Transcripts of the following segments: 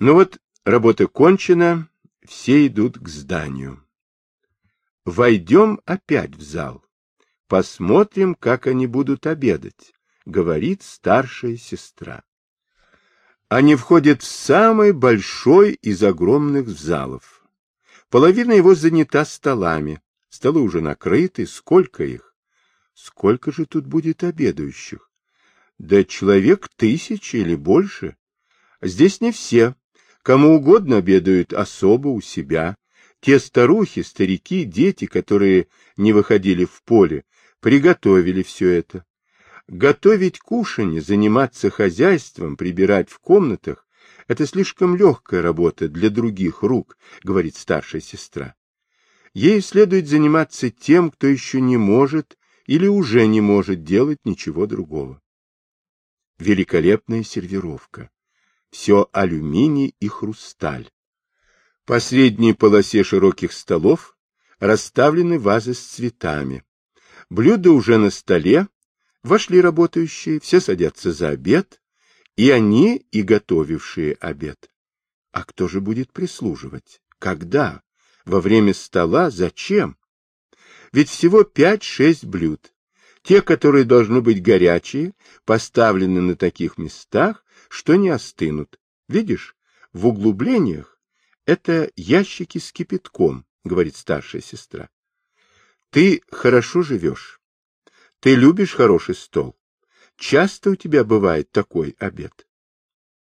Ну вот, работа кончена, все идут к зданию. Войдем опять в зал. Посмотрим, как они будут обедать, говорит старшая сестра. Они входят в самый большой из огромных залов. Половина его занята столами. Столы уже накрыты. Сколько их? Сколько же тут будет обедающих? Да человек тысячи или больше. Здесь не все. Кому угодно обедают особо у себя. Те старухи, старики, дети, которые не выходили в поле, приготовили все это. Готовить кушанье, заниматься хозяйством, прибирать в комнатах — это слишком легкая работа для других рук, говорит старшая сестра. Ей следует заниматься тем, кто еще не может или уже не может делать ничего другого. Великолепная сервировка. Все алюминий и хрусталь. По средней полосе широких столов расставлены вазы с цветами. Блюда уже на столе, Вошли работающие, все садятся за обед, и они, и готовившие обед. А кто же будет прислуживать? Когда? Во время стола? Зачем? Ведь всего пять-шесть блюд. Те, которые должны быть горячие, поставлены на таких местах, что не остынут. Видишь, в углублениях это ящики с кипятком, говорит старшая сестра. Ты хорошо живешь. Ты любишь хороший стол? Часто у тебя бывает такой обед?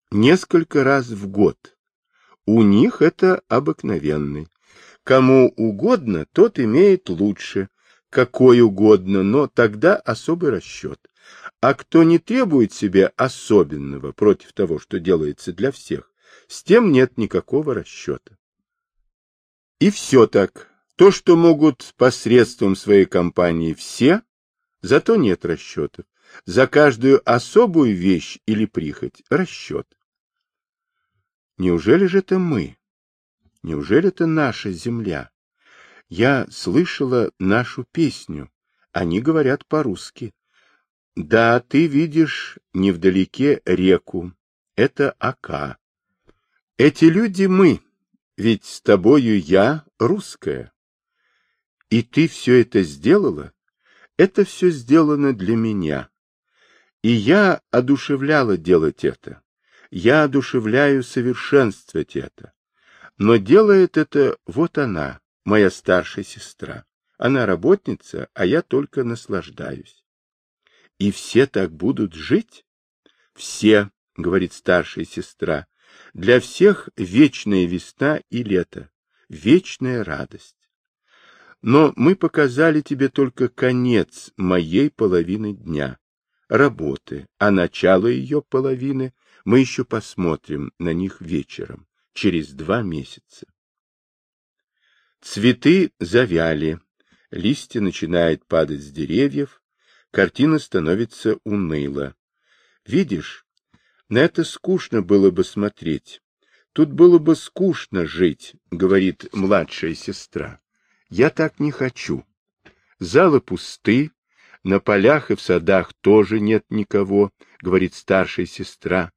Несколько раз в год. У них это обыкновенный. Кому угодно, тот имеет лучше, какой угодно, но тогда особый расчет. А кто не требует себе особенного против того, что делается для всех, с тем нет никакого расчета. И все так. То, что могут посредством своей компании все, Зато нет расчетов. За каждую особую вещь или прихоть расчет. Неужели же это мы? Неужели это наша земля? Я слышала нашу песню. Они говорят по-русски. Да, ты видишь невдалеке реку. Это Ака. Эти люди мы, ведь с тобою я русская. И ты все это сделала? Это все сделано для меня. И я одушевляла делать это. Я одушевляю совершенствовать это. Но делает это вот она, моя старшая сестра. Она работница, а я только наслаждаюсь. И все так будут жить? Все, говорит старшая сестра. Для всех вечная весна и лето, вечная радость. Но мы показали тебе только конец моей половины дня, работы, а начало ее половины мы еще посмотрим на них вечером, через два месяца. Цветы завяли, листья начинают падать с деревьев, картина становится уныла. Видишь, на это скучно было бы смотреть. Тут было бы скучно жить, говорит младшая сестра. Я так не хочу. Залы пусты, на полях и в садах тоже нет никого, говорит старшая сестра.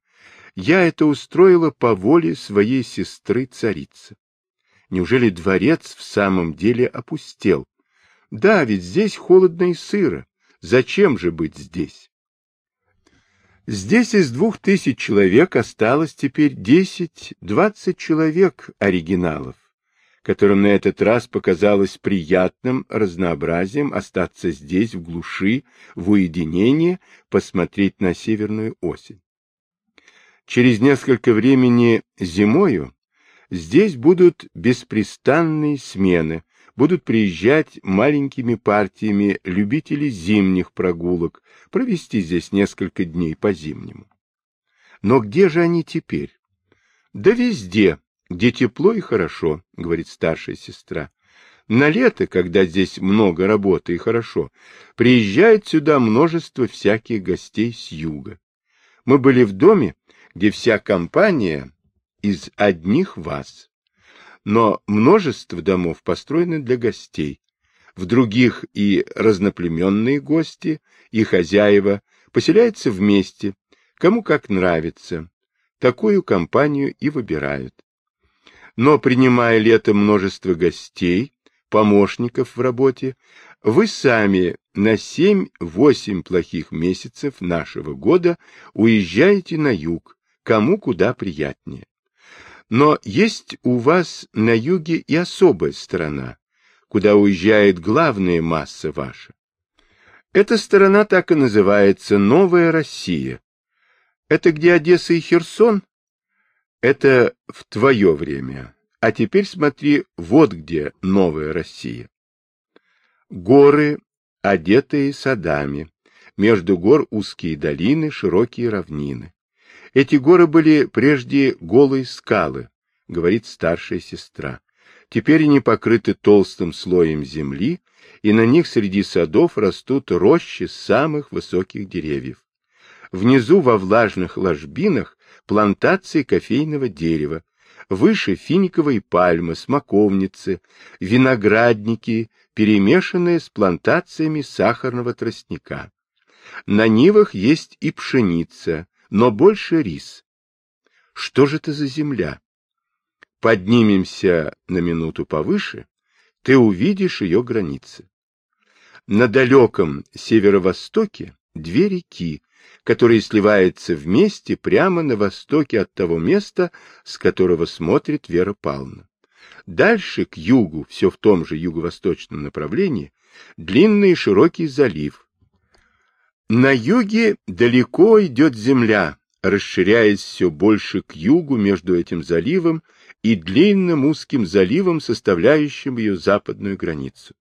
Я это устроила по воле своей сестры-царицы. Неужели дворец в самом деле опустел? Да, ведь здесь холодно и сыро. Зачем же быть здесь? Здесь из двух тысяч человек осталось теперь десять-двадцать человек оригиналов которым на этот раз показалось приятным разнообразием остаться здесь, в глуши, в уединении, посмотреть на северную осень. Через несколько времени зимою здесь будут беспрестанные смены, будут приезжать маленькими партиями любители зимних прогулок, провести здесь несколько дней по-зимнему. Но где же они теперь? Да везде, где тепло и хорошо, — говорит старшая сестра. На лето, когда здесь много работы и хорошо, приезжает сюда множество всяких гостей с юга. Мы были в доме, где вся компания из одних вас. Но множество домов построено для гостей. В других и разноплеменные гости, и хозяева поселяются вместе, кому как нравится, такую компанию и выбирают. Но принимая летом множество гостей, помощников в работе, вы сами на 7-8 плохих месяцев нашего года уезжаете на юг, кому куда приятнее. Но есть у вас на юге и особая сторона, куда уезжает главная масса ваша. Эта сторона так и называется Новая Россия. Это где Одесса и Херсон? Это в твое время. А теперь смотри, вот где Новая Россия. Горы, одетые садами. Между гор узкие долины, широкие равнины. Эти горы были прежде голые скалы, говорит старшая сестра. Теперь они покрыты толстым слоем земли, и на них среди садов растут рощи самых высоких деревьев. Внизу во влажных ложбинах плантации кофейного дерева, выше финиковые пальмы, смоковницы, виноградники, перемешанные с плантациями сахарного тростника. На нивах есть и пшеница, но больше рис. Что же это за земля? Поднимемся на минуту повыше, ты увидишь ее границы. На далеком северо-востоке две реки, которые сливаются вместе прямо на востоке от того места, с которого смотрит Вера Павловна. Дальше, к югу, все в том же юго-восточном направлении, длинный и широкий залив, на юге далеко идет земля, расширяясь все больше к югу между этим заливом и длинным узким заливом, составляющим ее западную границу.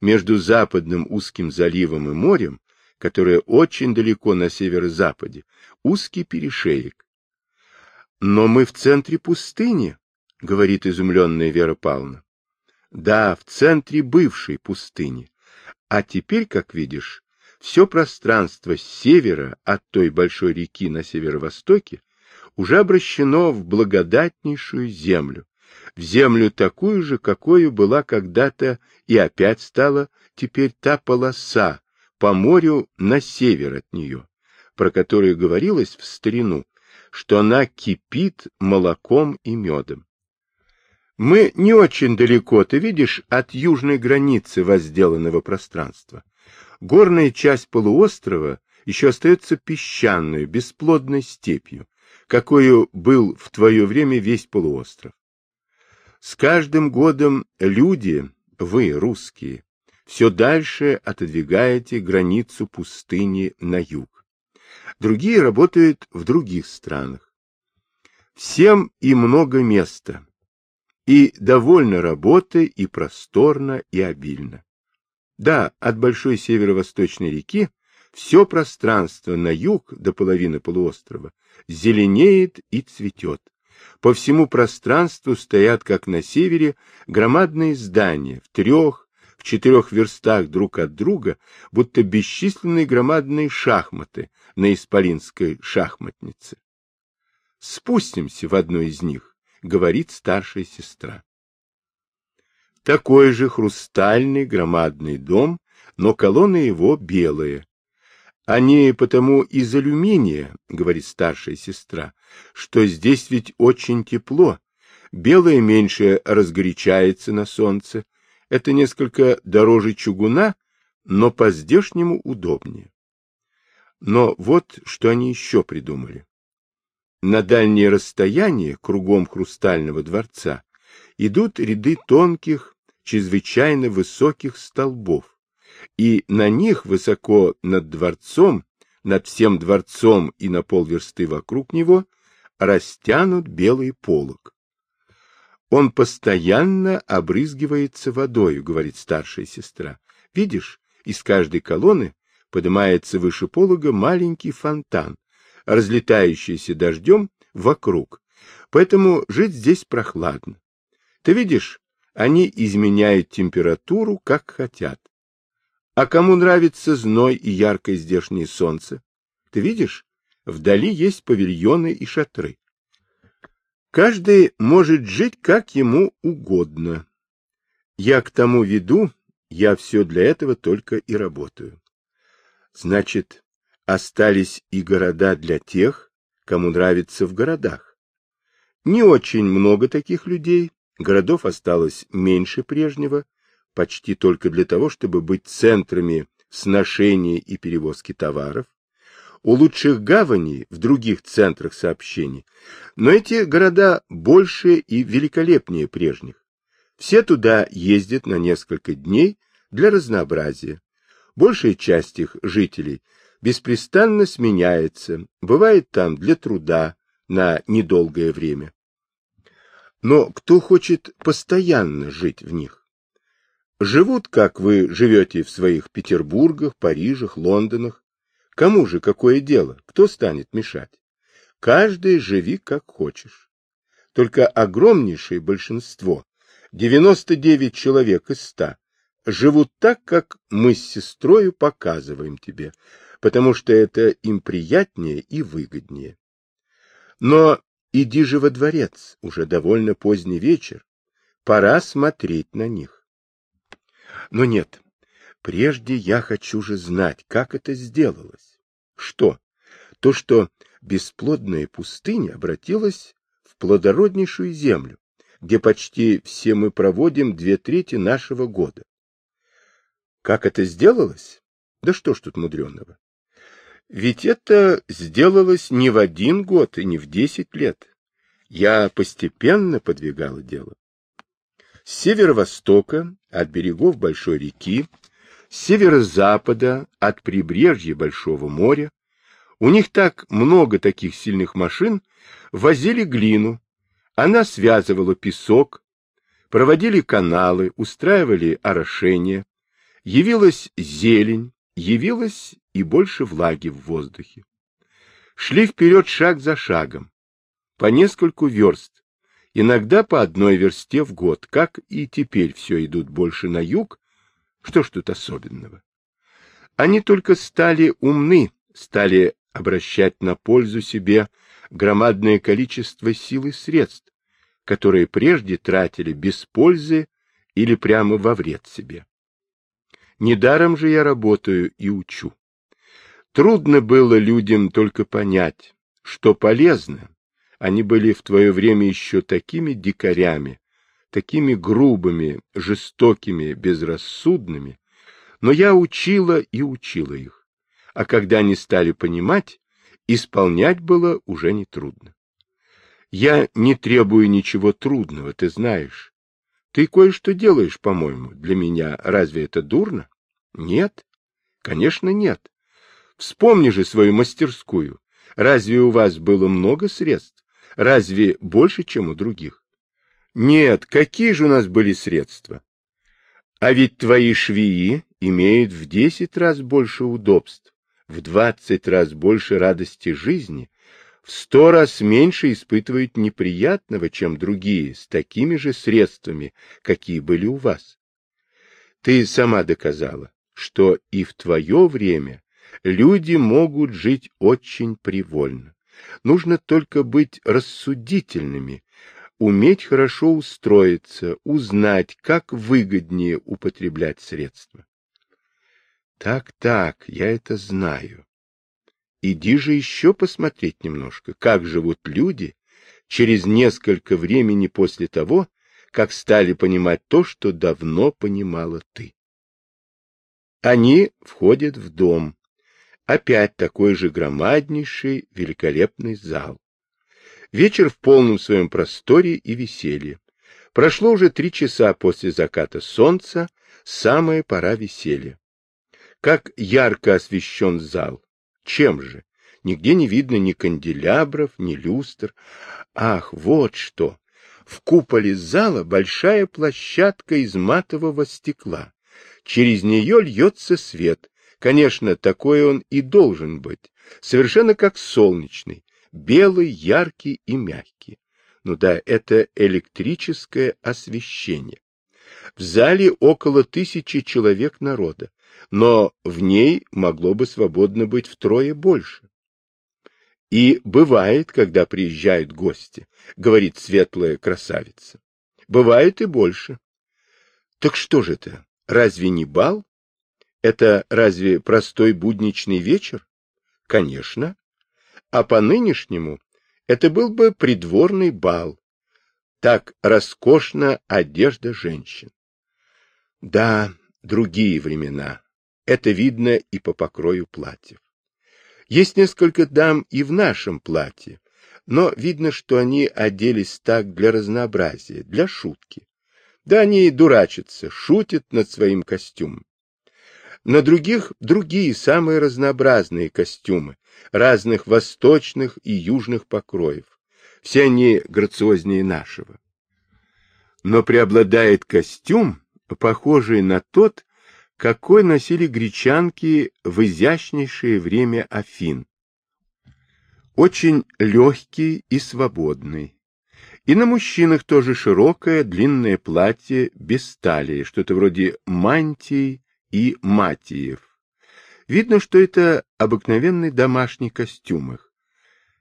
Между западным узким заливом и морем, которое очень далеко на северо-западе, узкий перешеек. Но мы в центре пустыни, говорит изумленная Вера Павловна. Да, в центре бывшей пустыни. А теперь, как видишь, все пространство с севера от той большой реки на северо-востоке уже обращено в благодатнейшую землю, в землю такую же, какой была когда-то и опять стала теперь та полоса по морю на север от нее, про которую говорилось в старину, что она кипит молоком и медом. Мы не очень далеко, ты видишь, от южной границы возделанного пространства горная часть полуострова еще остается песчаной, бесплодной степью, какой был в твое время весь полуостров. С каждым годом люди, вы, русские, все дальше отодвигаете границу пустыни на юг. Другие работают в других странах. Всем и много места, и довольно работы, и просторно, и обильно. Да, от большой северо-восточной реки все пространство на юг до половины полуострова зеленеет и цветет. По всему пространству стоят, как на севере, громадные здания в трех, в четырех верстах друг от друга, будто бесчисленные громадные шахматы на исполинской шахматнице. «Спустимся в одну из них», — говорит старшая сестра. Такой же хрустальный громадный дом, но колонны его белые. Они потому из алюминия, говорит старшая сестра, что здесь ведь очень тепло. Белое меньше разгорячается на солнце. Это несколько дороже чугуна, но по-здешнему удобнее. Но вот что они еще придумали. На дальнее расстояние кругом хрустального дворца идут ряды тонких, чрезвычайно высоких столбов, и на них высоко над дворцом, над всем дворцом и на полверсты вокруг него растянут белый полог. Он постоянно обрызгивается водой, говорит старшая сестра. Видишь, из каждой колонны поднимается выше полога маленький фонтан, разлетающийся дождем вокруг. Поэтому жить здесь прохладно. Ты видишь, они изменяют температуру, как хотят. А кому нравится зной и яркое здешнее солнце? Ты видишь, вдали есть павильоны и шатры. Каждый может жить, как ему угодно. Я к тому веду, я все для этого только и работаю. Значит, остались и города для тех, кому нравится в городах. Не очень много таких людей, городов осталось меньше прежнего, почти только для того, чтобы быть центрами сношения и перевозки товаров, у лучших гаваней в других центрах сообщений, но эти города больше и великолепнее прежних. Все туда ездят на несколько дней для разнообразия. Большая часть их жителей беспрестанно сменяется, бывает там для труда на недолгое время. Но кто хочет постоянно жить в них? Живут, как вы живете в своих Петербургах, Парижах, Лондонах. Кому же какое дело? Кто станет мешать? Каждый живи как хочешь. Только огромнейшее большинство, 99 человек из 100, живут так, как мы с сестрою показываем тебе, потому что это им приятнее и выгоднее. Но иди же во дворец, уже довольно поздний вечер, пора смотреть на них. Но нет, прежде я хочу же знать, как это сделалось. Что? То, что бесплодная пустыня обратилась в плодороднейшую землю, где почти все мы проводим две трети нашего года. Как это сделалось? Да что ж тут мудреного? Ведь это сделалось не в один год и не в десять лет. Я постепенно подвигала дело. С северо-востока, от берегов большой реки, с северо-запада, от прибрежья Большого моря, у них так много таких сильных машин, возили глину, она связывала песок, проводили каналы, устраивали орошение, явилась зелень, явилась и больше влаги в воздухе. Шли вперед шаг за шагом, по нескольку верст, иногда по одной версте в год, как и теперь все идут больше на юг, что ж тут особенного? Они только стали умны, стали обращать на пользу себе громадное количество сил и средств, которые прежде тратили без пользы или прямо во вред себе. Недаром же я работаю и учу. Трудно было людям только понять, что полезно, они были в твое время еще такими дикарями, такими грубыми, жестокими, безрассудными, но я учила и учила их. А когда они стали понимать, исполнять было уже нетрудно. Я не требую ничего трудного, ты знаешь. Ты кое-что делаешь, по-моему, для меня. Разве это дурно? Нет? Конечно, нет. Вспомни же свою мастерскую. Разве у вас было много средств? Разве больше, чем у других? Нет, какие же у нас были средства? А ведь твои швеи имеют в десять раз больше удобств, в двадцать раз больше радости жизни, в сто раз меньше испытывают неприятного, чем другие, с такими же средствами, какие были у вас. Ты сама доказала, что и в твое время люди могут жить очень привольно. Нужно только быть рассудительными, уметь хорошо устроиться, узнать, как выгоднее употреблять средства. Так, так, я это знаю. Иди же еще посмотреть немножко, как живут люди через несколько времени после того, как стали понимать то, что давно понимала ты. Они входят в дом, Опять такой же громаднейший, великолепный зал. Вечер в полном своем просторе и веселье. Прошло уже три часа после заката солнца, самая пора веселья. Как ярко освещен зал! Чем же? Нигде не видно ни канделябров, ни люстр. Ах, вот что! В куполе зала большая площадка из матового стекла. Через нее льется свет, Конечно, такой он и должен быть, совершенно как солнечный, белый, яркий и мягкий. Ну да, это электрическое освещение. В зале около тысячи человек народа, но в ней могло бы свободно быть втрое больше. И бывает, когда приезжают гости, говорит светлая красавица. Бывает и больше. Так что же это, разве не бал? Это разве простой будничный вечер? Конечно. а по-нынешнему это был бы придворный бал. Так роскошна одежда женщин. Да, другие времена. Это видно и по покрою платьев. Есть несколько дам и в нашем платье, но видно, что они оделись так для разнообразия, для шутки. Да они и дурачатся, шутят над своим костюмом. На других другие, самые разнообразные костюмы, разных восточных и южных покроев. Все они грациознее нашего. Но преобладает костюм, похожий на тот, какой носили гречанки в изящнейшее время Афин. Очень легкий и свободный. И на мужчинах тоже широкое длинное платье без талии, что-то вроде мантий и матиев. Видно, что это обыкновенный домашний костюм их.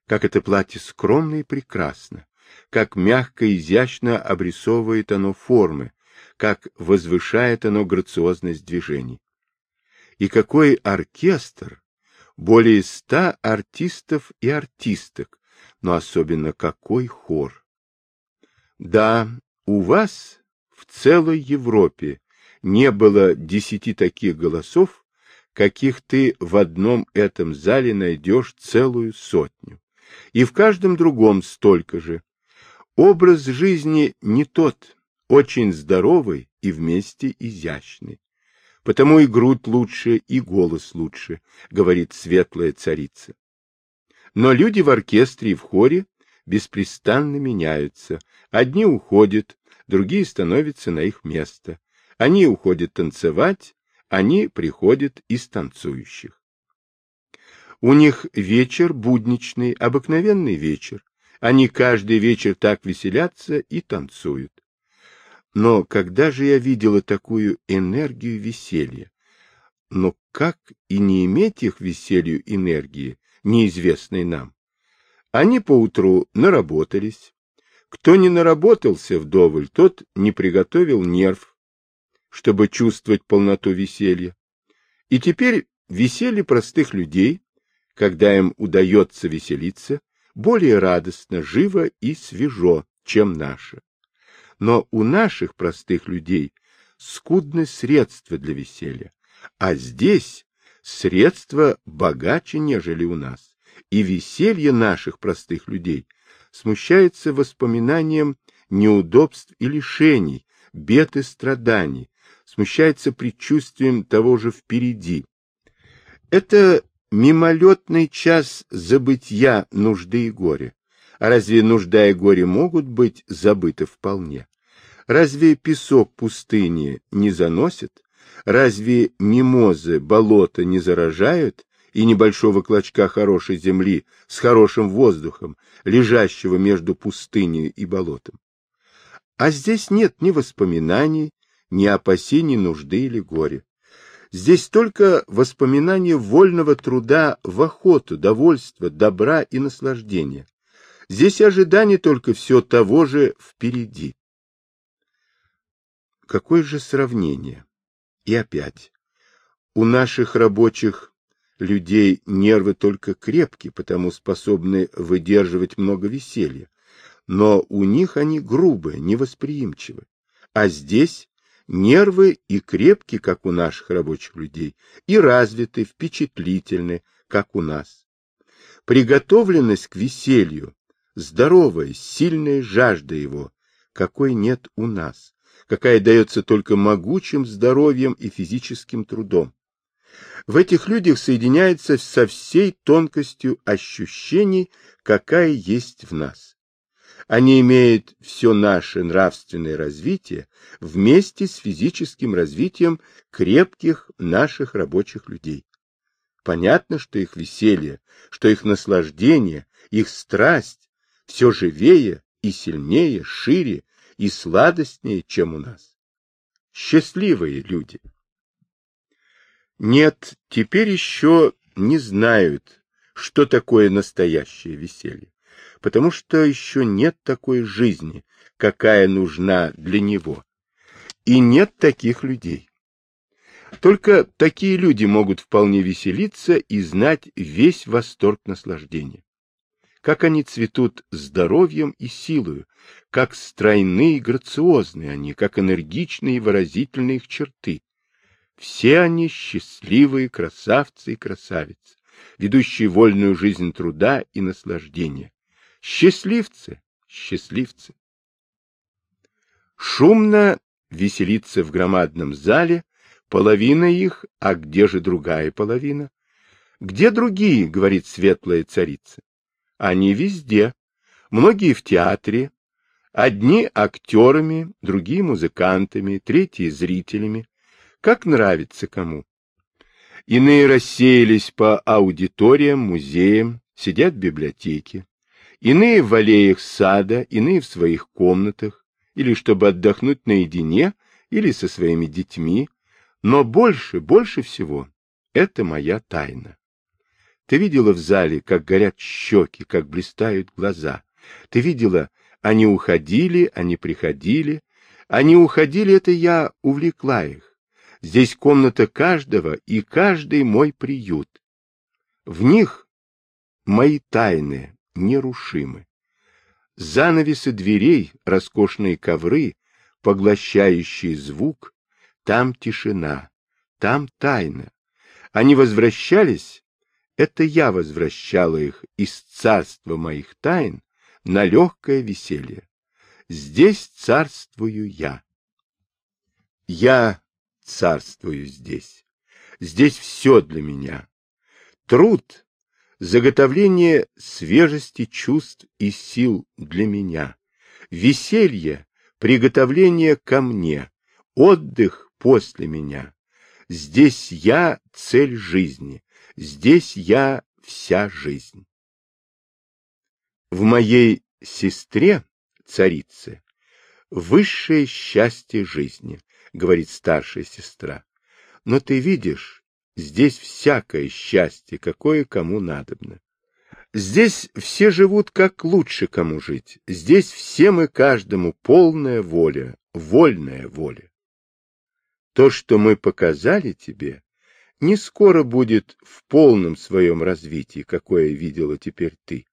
Как это платье скромно и прекрасно, как мягко и изящно обрисовывает оно формы, как возвышает оно грациозность движений. И какой оркестр! Более ста артистов и артисток, но особенно какой хор! Да, у вас в целой Европе не было десяти таких голосов, каких ты в одном этом зале найдешь целую сотню, и в каждом другом столько же. Образ жизни не тот, очень здоровый и вместе изящный. Потому и грудь лучше, и голос лучше, говорит светлая царица. Но люди в оркестре и в хоре беспрестанно меняются. Одни уходят, другие становятся на их место. Они уходят танцевать, они приходят из танцующих. У них вечер будничный, обыкновенный вечер. Они каждый вечер так веселятся и танцуют. Но когда же я видела такую энергию веселья? Но как и не иметь их веселью энергии, неизвестной нам? Они поутру наработались. Кто не наработался вдоволь, тот не приготовил нерв, чтобы чувствовать полноту веселья. И теперь веселье простых людей, когда им удается веселиться, более радостно, живо и свежо, чем наше но у наших простых людей скудны средства для веселья, а здесь средства богаче, нежели у нас, и веселье наших простых людей смущается воспоминанием неудобств и лишений, бед и страданий, смущается предчувствием того же впереди. Это мимолетный час забытья нужды и горя, разве нужда и горе могут быть забыты вполне? Разве песок пустыни не заносит? Разве мимозы болота не заражают и небольшого клочка хорошей земли с хорошим воздухом, лежащего между пустыней и болотом? А здесь нет ни воспоминаний, ни опасений нужды или горя. Здесь только воспоминания вольного труда в охоту, довольства, добра и наслаждения. Здесь ожидание только все того же впереди. Какое же сравнение? И опять. У наших рабочих людей нервы только крепкие, потому способны выдерживать много веселья. Но у них они грубые, невосприимчивы. А здесь нервы и крепкие, как у наших рабочих людей, и развиты, впечатлительны, как у нас. Приготовленность к веселью здоровая, сильная жажда его, какой нет у нас, какая дается только могучим здоровьем и физическим трудом. В этих людях соединяется со всей тонкостью ощущений, какая есть в нас. Они имеют все наше нравственное развитие вместе с физическим развитием крепких наших рабочих людей. Понятно, что их веселье, что их наслаждение, их страсть все живее и сильнее, шире и сладостнее, чем у нас. Счастливые люди. Нет, теперь еще не знают, что такое настоящее веселье, потому что еще нет такой жизни, какая нужна для него. И нет таких людей. Только такие люди могут вполне веселиться и знать весь восторг наслаждения. Как они цветут здоровьем и силою, как стройны и грациозны они, как энергичные и выразительные их черты. Все они счастливые красавцы и красавицы, ведущие вольную жизнь труда и наслаждения. Счастливцы, счастливцы. Шумно веселится в громадном зале половина их, а где же другая половина? Где другие, говорит светлая царица? Они везде. Многие в театре, одни актерами, другие музыкантами, третьи зрителями. Как нравится кому. Иные рассеялись по аудиториям, музеям, сидят в библиотеке. Иные в аллеях сада, иные в своих комнатах, или чтобы отдохнуть наедине, или со своими детьми. Но больше, больше всего — это моя тайна. Ты видела в зале, как горят щеки, как блистают глаза. Ты видела, они уходили, они приходили. Они уходили, это я увлекла их. Здесь комната каждого, и каждый мой приют. В них мои тайны нерушимы. Занавесы дверей, роскошные ковры, поглощающие звук, там тишина, там тайна. Они возвращались, это я возвращала их из царства моих тайн на легкое веселье. Здесь царствую я. Я царствую здесь. Здесь все для меня. Труд заготовление свежести чувств и сил для меня, веселье, приготовление ко мне, отдых после меня. Здесь я цель жизни, здесь я вся жизнь. В моей сестре, царице, высшее счастье жизни, говорит старшая сестра. Но ты видишь, Здесь всякое счастье, какое кому надобно. Здесь все живут как лучше кому жить. Здесь всем и каждому полная воля, вольная воля. То, что мы показали тебе, не скоро будет в полном своем развитии, какое видела теперь ты.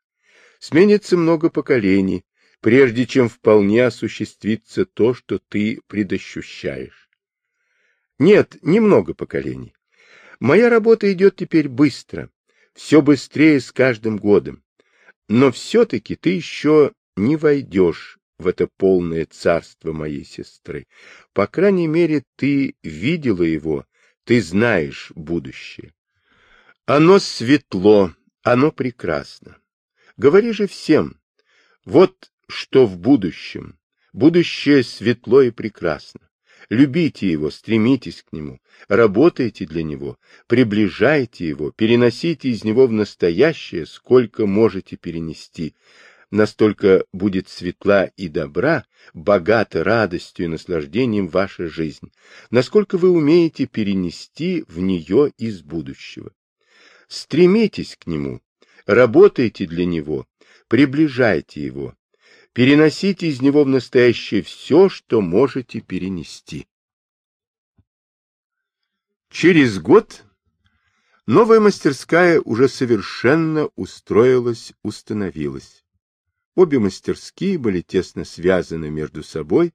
Сменится много поколений, прежде чем вполне осуществится то, что ты предощущаешь. Нет, немного поколений. Моя работа идет теперь быстро, все быстрее с каждым годом. Но все-таки ты еще не войдешь в это полное царство моей сестры. По крайней мере, ты видела его, ты знаешь будущее. Оно светло, оно прекрасно. Говори же всем, вот что в будущем. Будущее светло и прекрасно. Любите его, стремитесь к нему, работайте для него, приближайте его, переносите из него в настоящее, сколько можете перенести. Настолько будет светла и добра, богата радостью и наслаждением ваша жизнь, насколько вы умеете перенести в нее из будущего. Стремитесь к нему, работайте для него, приближайте его, Переносите из него в настоящее все, что можете перенести. Через год новая мастерская уже совершенно устроилась, установилась. Обе мастерские были тесно связаны между собой,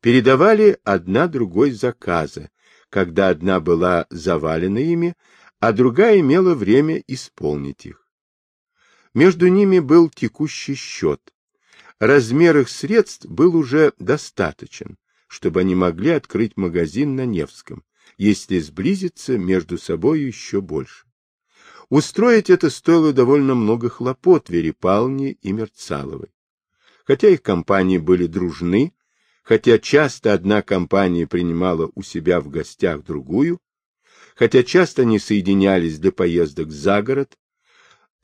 передавали одна другой заказы, когда одна была завалена ими, а другая имела время исполнить их. Между ними был текущий счет, размер их средств был уже достаточен, чтобы они могли открыть магазин на Невском, если сблизиться между собой еще больше. Устроить это стоило довольно много хлопот Вере Павловне и Мерцаловой. Хотя их компании были дружны, хотя часто одна компания принимала у себя в гостях другую, хотя часто они соединялись для поездок за город,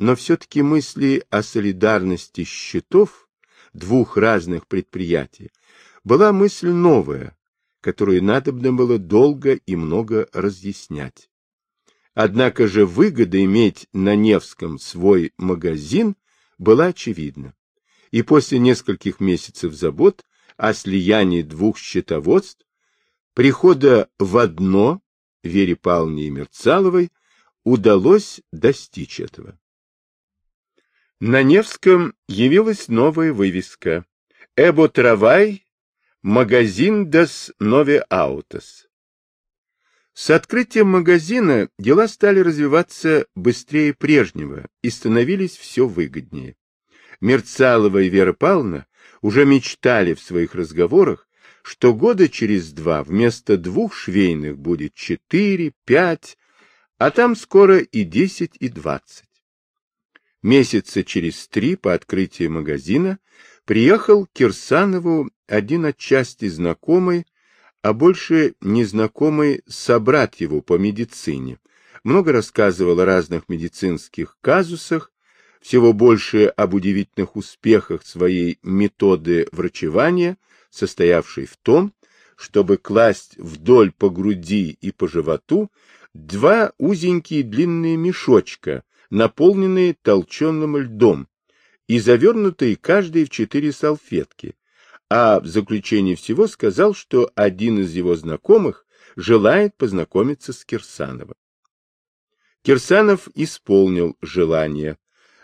но все-таки мысли о солидарности счетов двух разных предприятий, была мысль новая, которую надобно было долго и много разъяснять. Однако же выгода иметь на Невском свой магазин была очевидна. И после нескольких месяцев забот о слиянии двух счетоводств, прихода в одно Вере Павловне и Мерцаловой удалось достичь этого. На Невском явилась новая вывеска «Эбо Травай, магазин дас Нове Аутос». С открытием магазина дела стали развиваться быстрее прежнего и становились все выгоднее. Мерцалова и Вера Павловна уже мечтали в своих разговорах, что года через два вместо двух швейных будет четыре, пять, а там скоро и десять, и двадцать. Месяца через три по открытии магазина приехал Кирсанову один отчасти знакомый, а больше незнакомый собрат его по медицине. Много рассказывал о разных медицинских казусах, всего больше об удивительных успехах своей методы врачевания, состоявшей в том, чтобы класть вдоль по груди и по животу два узенькие длинные мешочка, наполненные толченым льдом и завернутые каждый в четыре салфетки, а в заключении всего сказал, что один из его знакомых желает познакомиться с Кирсановым. Кирсанов исполнил желание.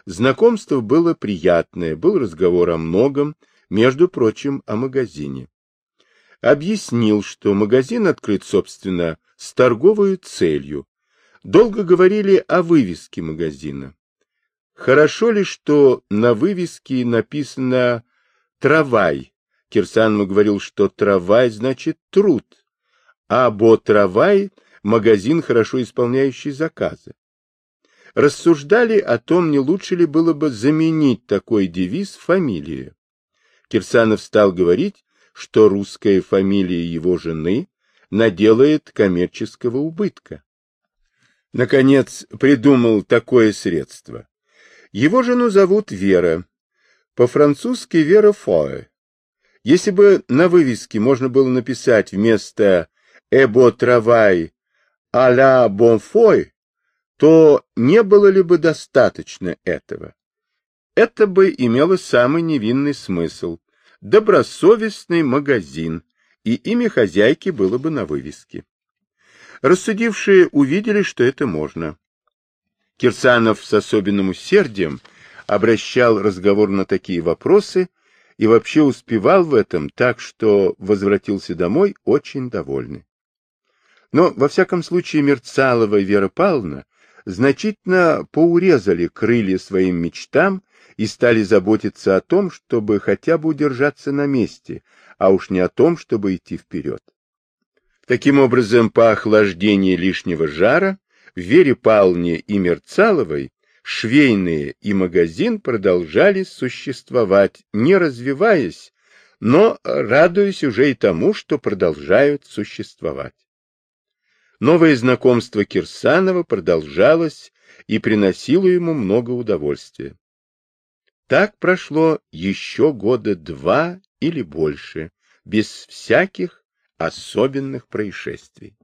Знакомство было приятное, был разговор о многом, между прочим, о магазине. Объяснил, что магазин открыт, собственно, с торговой целью, Долго говорили о вывеске магазина. Хорошо ли, что на вывеске написано «Травай»? Кирсанов говорил, что «Травай» значит «труд», а «Бо-Травай» — магазин, хорошо исполняющий заказы. Рассуждали о том, не лучше ли было бы заменить такой девиз фамилией. Кирсанов стал говорить, что русская фамилия его жены наделает коммерческого убытка наконец, придумал такое средство. Его жену зовут Вера. По-французски Вера Фое. Если бы на вывеске можно было написать вместо «Эбо Травай а-ля Бонфой», то не было ли бы достаточно этого? Это бы имело самый невинный смысл. Добросовестный магазин, и имя хозяйки было бы на вывеске. Рассудившие увидели, что это можно. Кирсанов с особенным усердием обращал разговор на такие вопросы и вообще успевал в этом так, что возвратился домой очень довольный. Но, во всяком случае, Мерцалова и Вера Павловна значительно поурезали крылья своим мечтам и стали заботиться о том, чтобы хотя бы удержаться на месте, а уж не о том, чтобы идти вперед. Таким образом, по охлаждении лишнего жара, в Вере Павловне и Мерцаловой швейные и магазин продолжали существовать, не развиваясь, но радуясь уже и тому, что продолжают существовать. Новое знакомство Кирсанова продолжалось и приносило ему много удовольствия. Так прошло еще года два или больше, без всяких особенных происшествий.